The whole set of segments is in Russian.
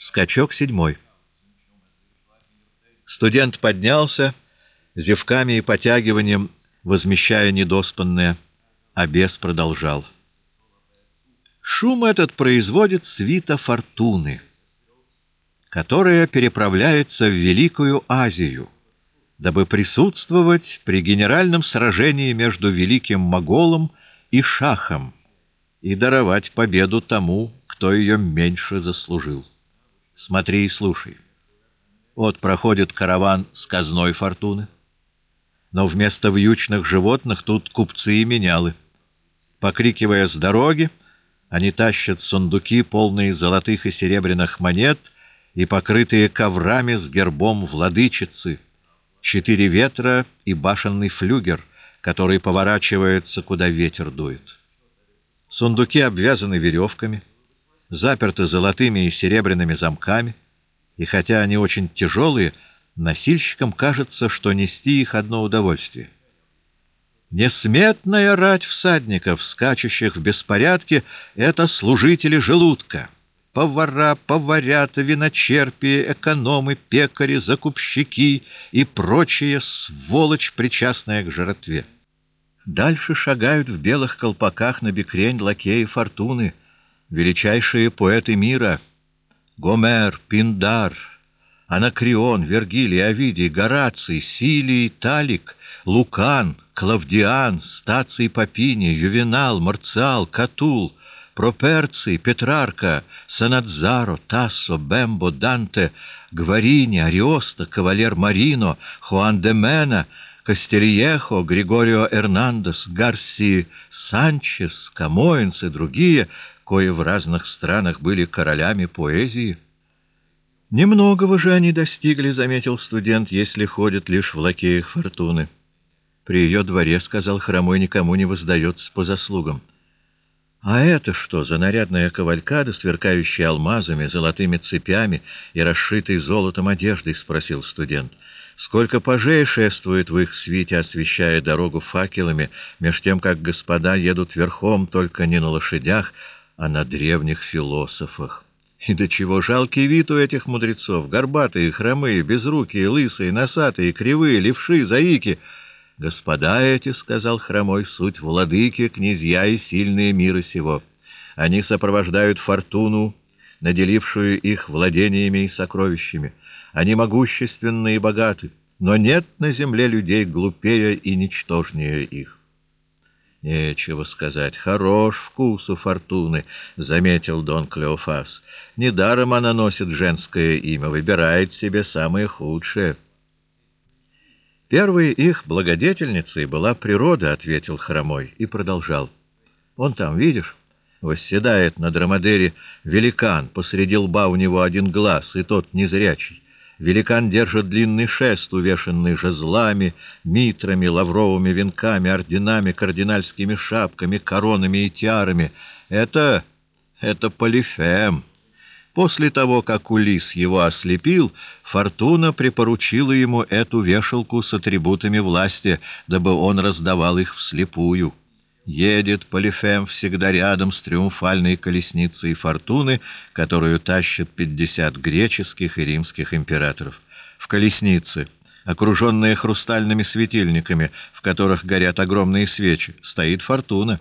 Скачок седьмой. Студент поднялся, зевками и потягиванием возмещая недоспанное, а бес продолжал. Шум этот производит свита фортуны, которая переправляется в Великую Азию, дабы присутствовать при генеральном сражении между великим моголом и шахом и даровать победу тому, кто ее меньше заслужил. Смотри и слушай. Вот проходит караван с казной фортуны. Но вместо вьючных животных тут купцы и менялы. Покрикивая с дороги, они тащат сундуки, полные золотых и серебряных монет и покрытые коврами с гербом владычицы, четыре ветра и башенный флюгер, который поворачивается, куда ветер дует. Сундуки обвязаны веревками — заперты золотыми и серебряными замками, и хотя они очень тяжелые, носильщикам кажется, что нести их одно удовольствие. Несметная рать всадников, скачущих в беспорядке, — это служители желудка. Повара, поварята, виночерпии, экономы, пекари, закупщики и прочие сволочь, причастная к жратве. Дальше шагают в белых колпаках на бекрень лакеи фортуны — величайшие поэты мира — Гомер, Пиндар, Анакрион, Вергилий, Овидий, Гораций, Силий, Талик, Лукан, Клавдиан, Стаций Папини, Ювенал, Марциал, Катул, Проперций, Петрарка, Санадзаро, Тассо, Бембо, Данте, Гварини, Ариоста, Кавалер Марино, Хуан де Мена, Кастельехо, Григорио Эрнандес, Гарси Санчес, Камоинс и другие — кои в разных странах были королями поэзии. Немногого же они достигли, — заметил студент, — если ходят лишь в лакеях фортуны. При ее дворе, — сказал Хромой, — никому не воздается по заслугам. — А это что за нарядная кавалькада, сверкающая алмазами, золотыми цепями и расшитой золотом одеждой? — спросил студент. — Сколько пажей шествует в их свите, освещая дорогу факелами, меж тем, как господа едут верхом, только не на лошадях, а на древних философах. И до чего жалкий вид у этих мудрецов, горбатые, хромые, безрукие, лысые, носатые, кривые, левши, заики. «Господа эти, — сказал хромой, — суть владыки, князья и сильные мира сего. Они сопровождают фортуну, наделившую их владениями и сокровищами. Они могущественны и богаты, но нет на земле людей глупее и ничтожнее их. — Нечего сказать. Хорош вкус у фортуны, — заметил Дон Клеофас. — Недаром она носит женское имя, выбирает себе самое худшее. — Первой их благодетельницей была природа, — ответил Хромой и продолжал. — Он там, видишь, восседает на драмадере великан, посреди лба у него один глаз, и тот незрячий. Великан держит длинный шест, увешанный жезлами, митрами, лавровыми венками, орденами, кардинальскими шапками, коронами и тиарами. Это... это Полифем. После того, как Улис его ослепил, Фортуна припоручила ему эту вешалку с атрибутами власти, дабы он раздавал их вслепую. Едет Полифем всегда рядом с триумфальной колесницей фортуны, которую тащат пятьдесят греческих и римских императоров. В колеснице, окруженная хрустальными светильниками, в которых горят огромные свечи, стоит фортуна.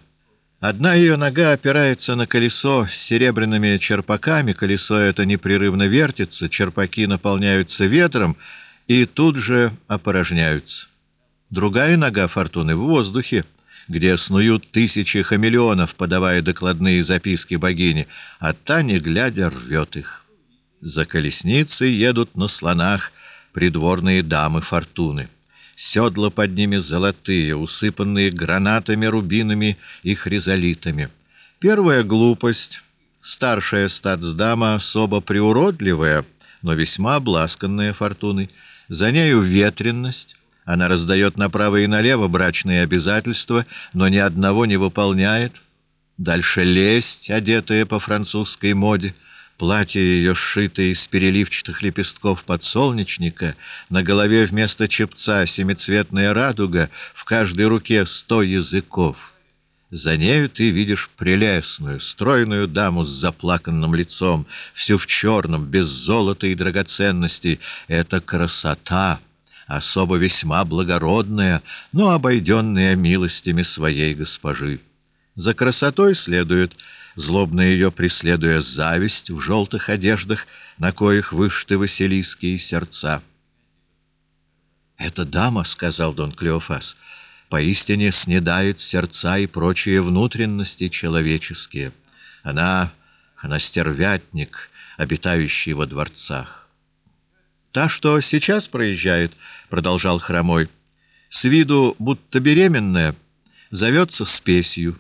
Одна ее нога опирается на колесо с серебряными черпаками, колесо это непрерывно вертится, черпаки наполняются ветром и тут же опорожняются. Другая нога фортуны в воздухе, где снуют тысячи хамелеонов, подавая докладные записки богини, а та, не глядя, рвет их. За колесницей едут на слонах придворные дамы фортуны. Седла под ними золотые, усыпанные гранатами, рубинами и хризолитами. Первая глупость, старшая статсдама, особо приуродливая, но весьма обласканная фортуной. За нею ветренность, она раздает направо и налево брачные обязательства, но ни одного не выполняет. Дальше лесть, одетая по французской моде, платье ее сшитое из переливчатых лепестков подсолнечника, на голове вместо чепца семицветная радуга, в каждой руке сто языков. За нею ты видишь прелестную, стройную даму с заплаканным лицом, всю в черном, без золота и драгоценностей. Это красота, особо весьма благородная, но обойденная милостями своей госпожи. За красотой следует, злобно ее преследуя, зависть в желтых одеждах, на коих вышты василийские сердца. «Эта дама, — сказал Дон Клеофас, — поистине снедает сердца и прочие внутренности человеческие. Она, она стервятник, обитающий во дворцах. «Та, что сейчас проезжает, — продолжал Хромой, — с виду будто беременная, зовется спесью.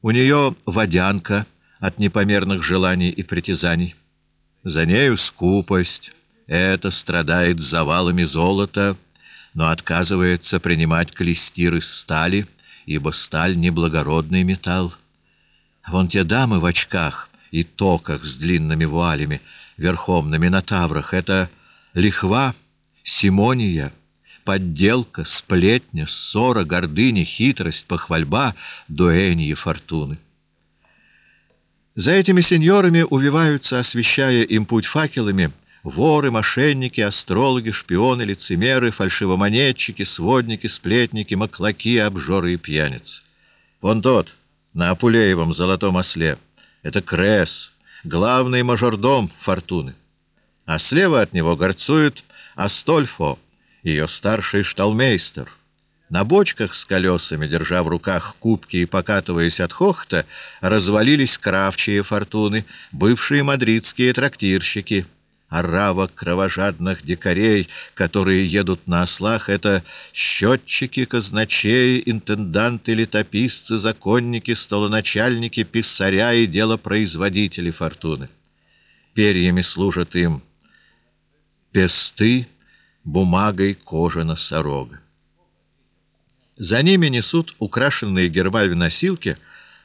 У нее водянка от непомерных желаний и притязаний. За нею скупость, это страдает завалами золота — но отказывается принимать клестир из стали, ибо сталь — неблагородный металл. Вон те дамы в очках и токах с длинными вуалями, верхом на минотаврах — это лихва, симония, подделка, сплетня, ссора, гордыня, хитрость, похвальба, дуэньи фортуны. За этими сеньорами увиваются, освещая им путь факелами — Воры, мошенники, астрологи, шпионы, лицемеры, фальшивомонетчики, сводники, сплетники, маклаки, обжоры и пьяницы. Вон тот, на Апулеевом золотом осле. Это Крес, главный мажордом Фортуны. А слева от него горцует Астольфо, ее старший шталмейстер. На бочках с колесами, держа в руках кубки и покатываясь от хохта, развалились кравчие Фортуны, бывшие мадридские трактирщики — Орава кровожадных дикарей, которые едут на ослах, это счетчики, казначеи, интенданты, летописцы, законники, столоначальники, писаря и делопроизводители фортуны. Перьями служат им песты, бумагой кожа носорога. За ними несут украшенные гербами носилки,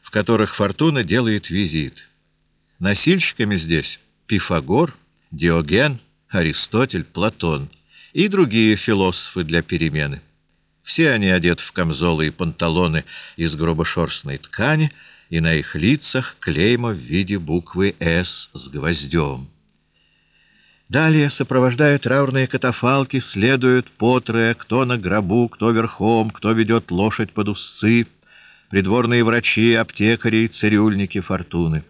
в которых фортуна делает визит. Носильщиками здесь Пифагор — Диоген, Аристотель, Платон и другие философы для перемены. Все они одеты в камзолы и панталоны из грубошерстной ткани, и на их лицах клейма в виде буквы «С» с гвоздем. Далее, сопровождая траурные катафалки, следуют потрое, кто на гробу, кто верхом, кто ведет лошадь под узцы, придворные врачи, аптекари цирюльники фортуны.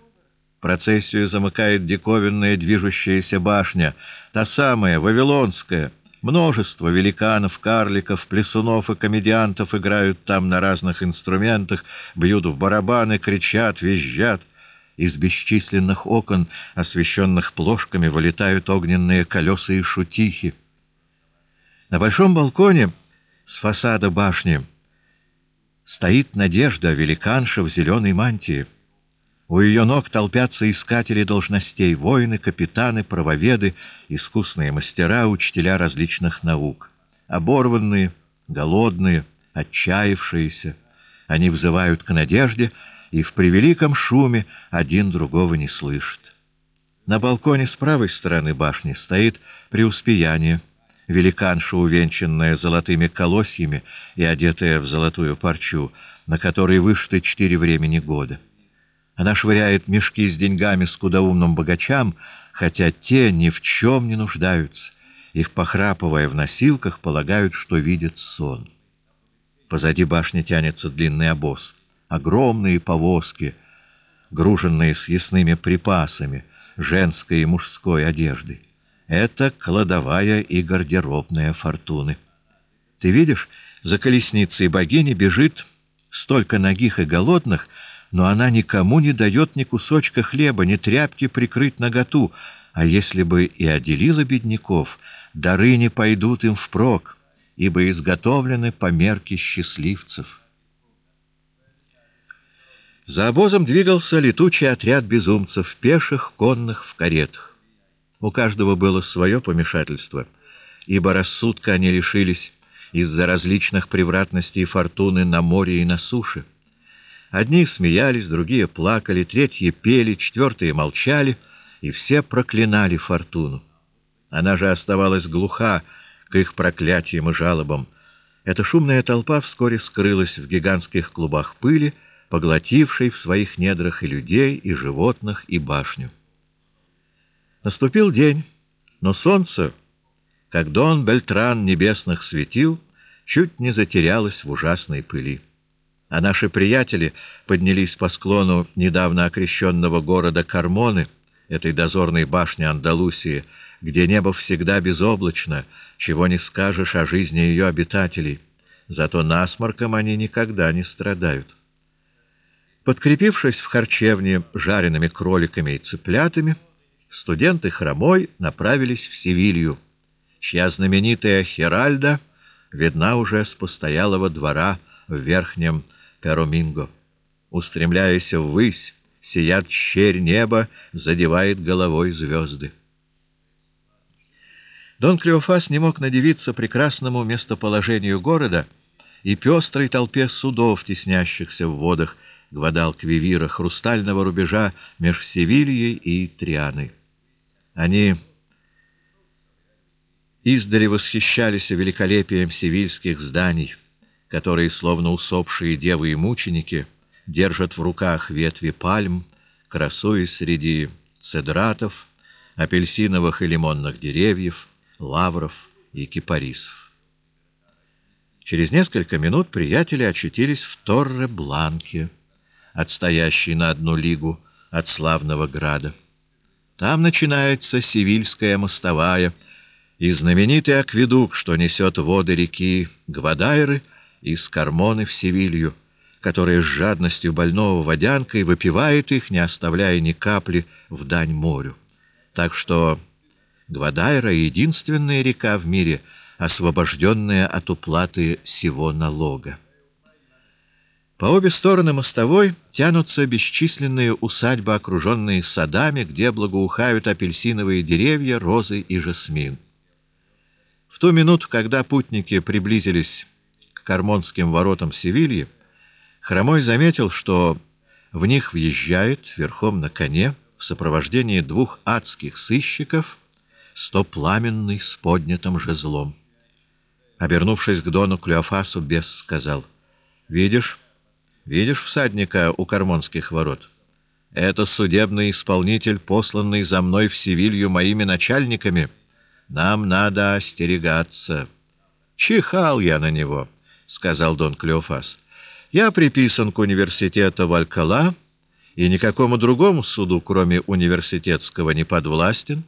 Процессию замыкает диковинная движущаяся башня, та самая, Вавилонская. Множество великанов, карликов, плесунов и комедиантов играют там на разных инструментах, бьют в барабаны, кричат, визжат. Из бесчисленных окон, освещенных плошками, вылетают огненные колеса и шутихи. На большом балконе с фасада башни стоит Надежда, великанша в зеленой мантии. У ее ног толпятся искатели должностей, воины, капитаны, правоведы, искусные мастера, учителя различных наук. Оборванные, голодные, отчаявшиеся. Они взывают к надежде, и в превеликом шуме один другого не слышит. На балконе с правой стороны башни стоит преуспеяние, великанша, увенчанная золотыми колосьями и одетая в золотую парчу, на которой вышиты четыре времени года. Она швыряет мешки с деньгами скудоумным богачам, хотя те ни в чем не нуждаются. Их, похрапывая в носилках, полагают, что видят сон. Позади башни тянется длинный обоз. Огромные повозки, груженные съестными припасами, женской и мужской одеждой. Это кладовая и гардеробная фортуны. Ты видишь, за колесницей богини бежит столько ногих и голодных, но она никому не дает ни кусочка хлеба, ни тряпки прикрыть наготу, а если бы и отделила бедняков, дары не пойдут им впрок, ибо изготовлены по мерке счастливцев. За обозом двигался летучий отряд безумцев, пеших, конных, в каретах. У каждого было свое помешательство, ибо рассудка они лишились из-за различных превратностей фортуны на море и на суше. Одни смеялись, другие плакали, третьи пели, четвертые молчали, и все проклинали фортуну. Она же оставалась глуха к их проклятиям и жалобам. Эта шумная толпа вскоре скрылась в гигантских клубах пыли, поглотивший в своих недрах и людей, и животных, и башню. Наступил день, но солнце, как Дон Бельтран небесных светил, чуть не затерялось в ужасной пыли. А наши приятели поднялись по склону недавно окрещенного города Кармоны, этой дозорной башни Андалусии, где небо всегда безоблачно, чего не скажешь о жизни ее обитателей. Зато насморком они никогда не страдают. Подкрепившись в харчевне жареными кроликами и цыплятами, студенты хромой направились в Севилью, чья знаменитая Херальда видна уже с постоялого двора в верхнем Пероминго. Устремляясь ввысь, сият щерь неба, задевает головой звезды. Дон Клеофас не мог надевиться прекрасному местоположению города и пестрой толпе судов, теснящихся в водах Гвадалквивира, хрустального рубежа меж Севильей и Трианой. Они издали восхищались великолепием севильских зданий, которые, словно усопшие девы и мученики, держат в руках ветви пальм, красуясь среди цедратов, апельсиновых и лимонных деревьев, лавров и кипарисов. Через несколько минут приятели очутились в Торре-Бланке, отстоящей на одну лигу от славного града. Там начинается Севильская мостовая и знаменитый акведук, что несет воды реки Гвадайры из Кармоны в Севилью, которая с жадностью больного водянкой выпивает их, не оставляя ни капли в дань морю. Так что Гвадайра — единственная река в мире, освобожденная от уплаты сего налога. По обе стороны мостовой тянутся бесчисленные усадьбы, окруженные садами, где благоухают апельсиновые деревья, розы и жасмин. В ту минуту, когда путники приблизились к Кармонским воротам Севильи, Хромой заметил, что в них въезжает верхом на коне в сопровождении двух адских сыщиков стопламенный с поднятым жезлом. Обернувшись к Дону Клеофасу, бес сказал, «Видишь, видишь всадника у Кармонских ворот? Это судебный исполнитель, посланный за мной в Севилью моими начальниками. Нам надо остерегаться». «Чихал я на него», — сказал Дон Клеофас. «Я приписан к университету в Алькала и никакому другому суду, кроме университетского, не подвластен».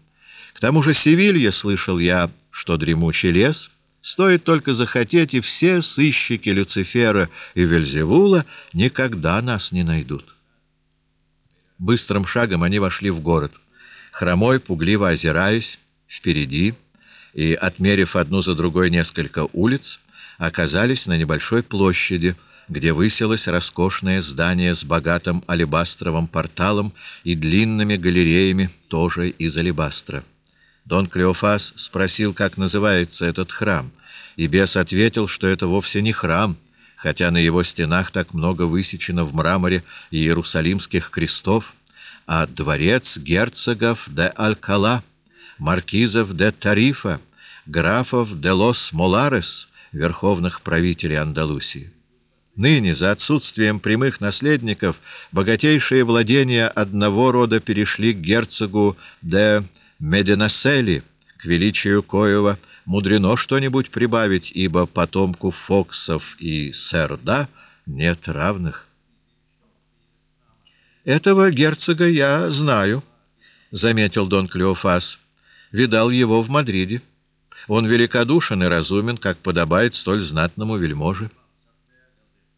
К тому же Севилья, слышал я, что дремучий лес, стоит только захотеть, и все сыщики Люцифера и Вельзевула никогда нас не найдут. Быстрым шагом они вошли в город. Хромой, пугливо озираясь, впереди, и, отмерив одну за другой несколько улиц, оказались на небольшой площади, где высилось роскошное здание с богатым алебастровым порталом и длинными галереями, тоже из алебастра. Дон Клеофас спросил, как называется этот храм, и бес ответил, что это вовсе не храм, хотя на его стенах так много высечено в мраморе иерусалимских крестов, а дворец герцогов де Алькала, маркизов де Тарифа, графов де Лос Моларес, верховных правителей Андалусии. Ныне, за отсутствием прямых наследников, богатейшие владения одного рода перешли к герцогу де Мединасели, к величию коего мудрено что-нибудь прибавить, ибо потомку Фоксов и Серда нет равных. «Этого герцога я знаю», — заметил Дон Клеофас. «Видал его в Мадриде. Он великодушен и разумен, как подобает столь знатному вельможе».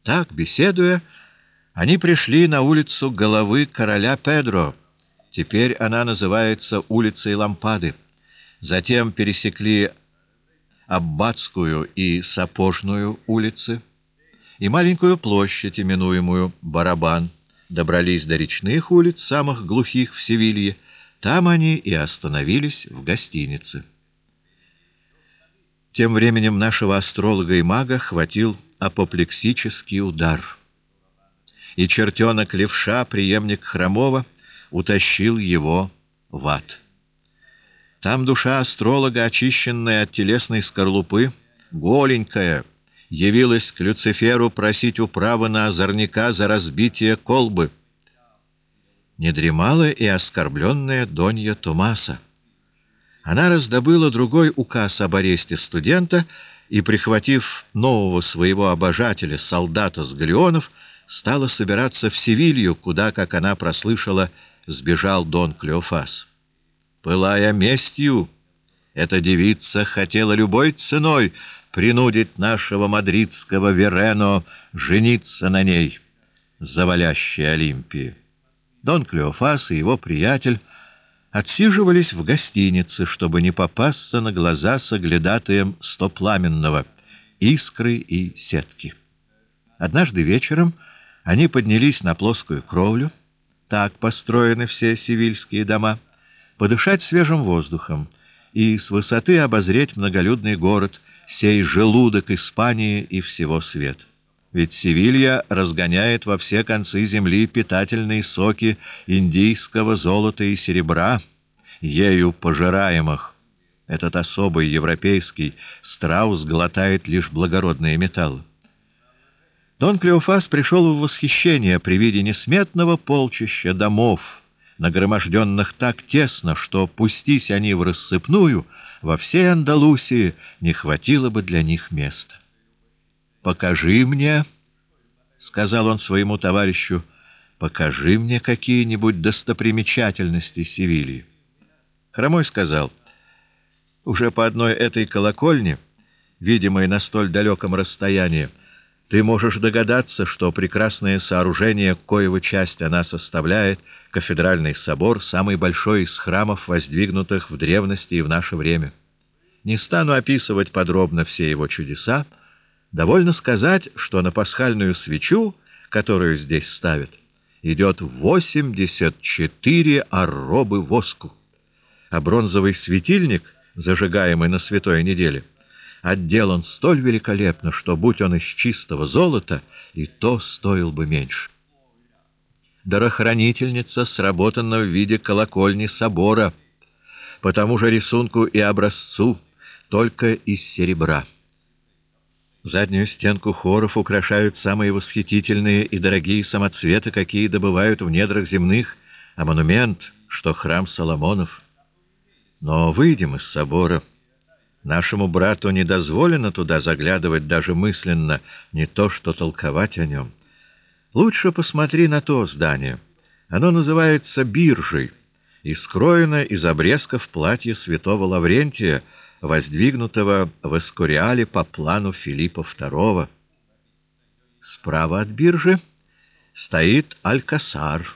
Так, беседуя, они пришли на улицу головы короля Педро — Теперь она называется улицей Лампады. Затем пересекли Аббатскую и Сапожную улицы и маленькую площадь, именуемую Барабан. Добрались до речных улиц, самых глухих в Севилье. Там они и остановились в гостинице. Тем временем нашего астролога и мага хватил апоплексический удар. И чертенок левша, преемник Хромова, утащил его в ад. Там душа астролога, очищенная от телесной скорлупы, голенькая явилась к Люциферу просить управы на озорника за разбитие колбы. Не дремала и оскорбленная Донья Томаса. Она раздобыла другой указ об аресте студента и, прихватив нового своего обожателя, солдата с галеонов, стала собираться в Севилью, куда, как она прослышала, сбежал Дон Клеофас. Пылая местью, эта девица хотела любой ценой принудить нашего мадридского Верено жениться на ней, завалящей Олимпии. Дон Клеофас и его приятель отсиживались в гостинице, чтобы не попасться на глаза соглядатаем стопламенного, искры и сетки. Однажды вечером они поднялись на плоскую кровлю, так построены все сивильские дома, подышать свежим воздухом и с высоты обозреть многолюдный город, сей желудок Испании и всего света. Ведь Севилья разгоняет во все концы земли питательные соки индийского золота и серебра, ею пожираемых. Этот особый европейский страус глотает лишь благородные металлы. Дон Клеофас пришел в восхищение при виде несметного полчища домов, нагроможденных так тесно, что, пустись они в рассыпную, во всей Андалусии не хватило бы для них места. «Покажи мне», — сказал он своему товарищу, — «покажи мне какие-нибудь достопримечательности Севильи». Хромой сказал, «Уже по одной этой колокольне, видимой на столь далеком расстоянии, ты можешь догадаться, что прекрасное сооружение, коего часть она составляет, кафедральный собор, самый большой из храмов, воздвигнутых в древности и в наше время. Не стану описывать подробно все его чудеса, довольно сказать, что на пасхальную свечу, которую здесь ставят, идет 84 арробы воску, а бронзовый светильник, зажигаемый на святой неделе, — отделан столь великолепно, что, будь он из чистого золота, и то стоил бы меньше. Дарохранительница сработана в виде колокольни собора, по тому же рисунку и образцу, только из серебра. Заднюю стенку хоров украшают самые восхитительные и дорогие самоцветы, какие добывают в недрах земных, а монумент, что храм Соломонов. Но выйдем из собора — Нашему брату не дозволено туда заглядывать даже мысленно, не то что толковать о нем. Лучше посмотри на то здание. Оно называется биржей и скроено из обрезков платья святого Лаврентия, воздвигнутого в Эскориале по плану Филиппа II. Справа от биржи стоит Алькасар,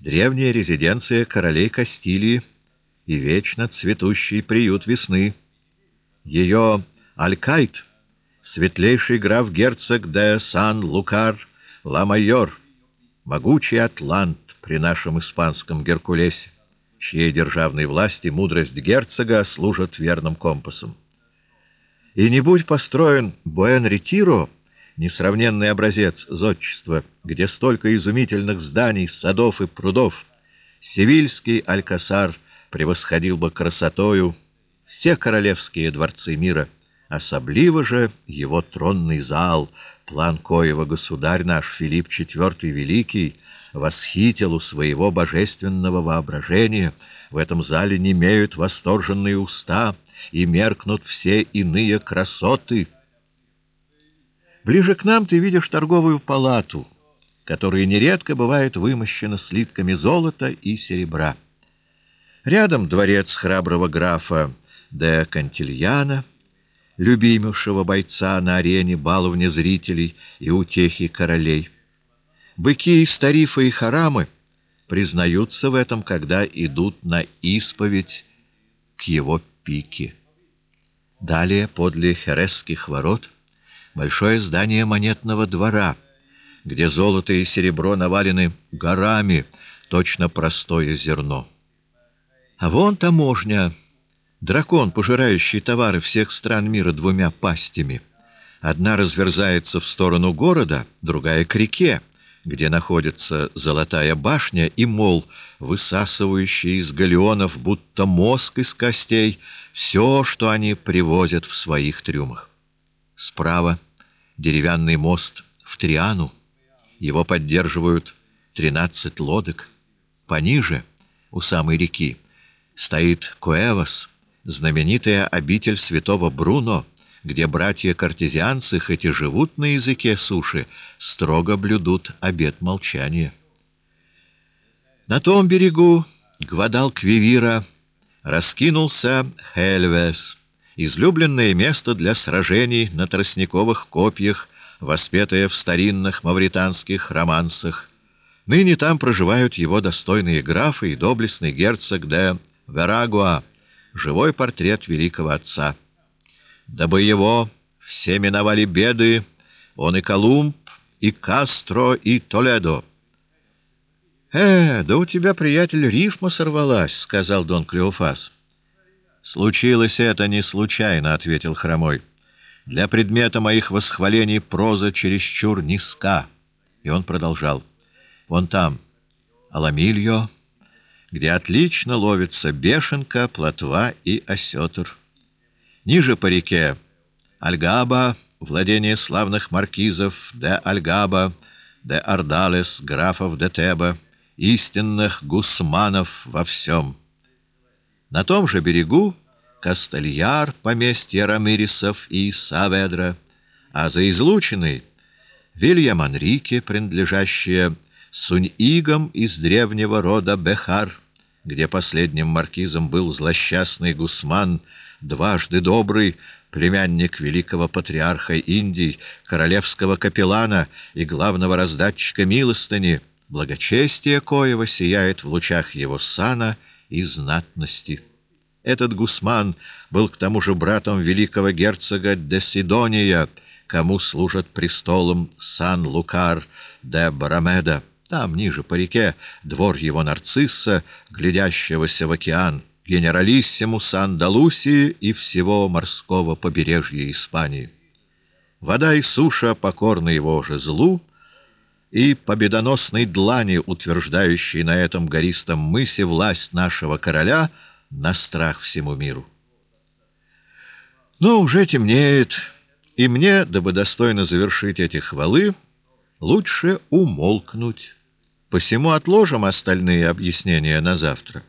древняя резиденция королей Кастилии и вечно цветущий приют весны. Ее Алькайт, светлейший граф-герцог де Сан-Лукар Ла-Майор, могучий атлант при нашем испанском Геркулесе, чьей державной власти мудрость герцога служит верным компасом. И не будь построен Буэн-Ретиро, несравненный образец зодчества, где столько изумительных зданий, садов и прудов, Севильский Алькасар превосходил бы красотою все королевские дворцы мира, особливо же его тронный зал, план коего государь наш Филипп IV Великий восхитил у своего божественного воображения. В этом зале не имеют восторженные уста и меркнут все иные красоты. Ближе к нам ты видишь торговую палату, которая нередко бывает вымощена слитками золота и серебра. Рядом дворец храброго графа де Кантильяна, любимейшего бойца на арене, баловня зрителей и утехи королей. Быки из Тарифа и Харамы признаются в этом, когда идут на исповедь к его пике. Далее, подле Хересских ворот, большое здание монетного двора, где золото и серебро навалены горами, точно простое зерно. А вон таможня — Дракон, пожирающий товары всех стран мира двумя пастями. Одна разверзается в сторону города, другая — к реке, где находится золотая башня и мол, высасывающий из галеонов, будто мозг из костей, все, что они привозят в своих трюмах. Справа деревянный мост в Триану. Его поддерживают тринадцать лодок. Пониже, у самой реки, стоит Куэвас, знаменитая обитель святого Бруно, где братья-картезианцы, хоть и живут на языке суши, строго блюдут обет молчания. На том берегу Гвадалквивира раскинулся Хельвес, излюбленное место для сражений на тростниковых копьях, воспетое в старинных мавританских романсах. Ныне там проживают его достойные графы и доблестный герцог де Верагуа, живой портрет великого отца. Дабы его все миновали беды, он и Колумб, и Кастро, и Толедо. — Э, да у тебя, приятель, рифма сорвалась, — сказал Дон Клеофас. — Случилось это не случайно, — ответил Хромой. — Для предмета моих восхвалений проза чересчур низка. И он продолжал. — Вон там, Аламильо, где отлично ловится бешенка, плотва и осетр. Ниже по реке Альгаба, владение славных маркизов де Альгаба, де Ардалес, графов де Теба, истинных гусманов во всем. На том же берегу Кастельяр, поместье Рамирисов и Саведра, а за излученной Вильям Анрике, принадлежащее Сунь-Игам из древнего рода Бехар, где последним маркизом был злосчастный Гусман, дважды добрый, племянник великого патриарха Индии, королевского капеллана и главного раздатчика милостыни — благочестие коего сияет в лучах его сана и знатности. Этот Гусман был к тому же братом великого герцога де Сидония, кому служит престолом Сан-Лукар де Барамеда. Там, ниже по реке, двор его нарцисса, глядящегося в океан, генералиссимуса Андалусии и всего морского побережья Испании. Вода и суша покорны его же злу, и победоносной длани, утверждающей на этом гористом мысе власть нашего короля на страх всему миру. Но уже темнеет, и мне, дабы достойно завершить эти хвалы, лучше умолкнуть. Посему отложим остальные объяснения на завтра.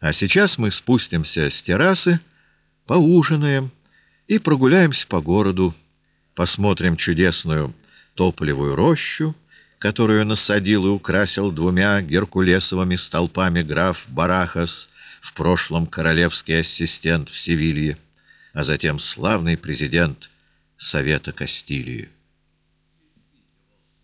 А сейчас мы спустимся с террасы, поужинаем и прогуляемся по городу, посмотрим чудесную тополевую рощу, которую насадил и украсил двумя геркулесовыми столпами граф Барахас, в прошлом королевский ассистент в Севилье, а затем славный президент Совета Кастилии.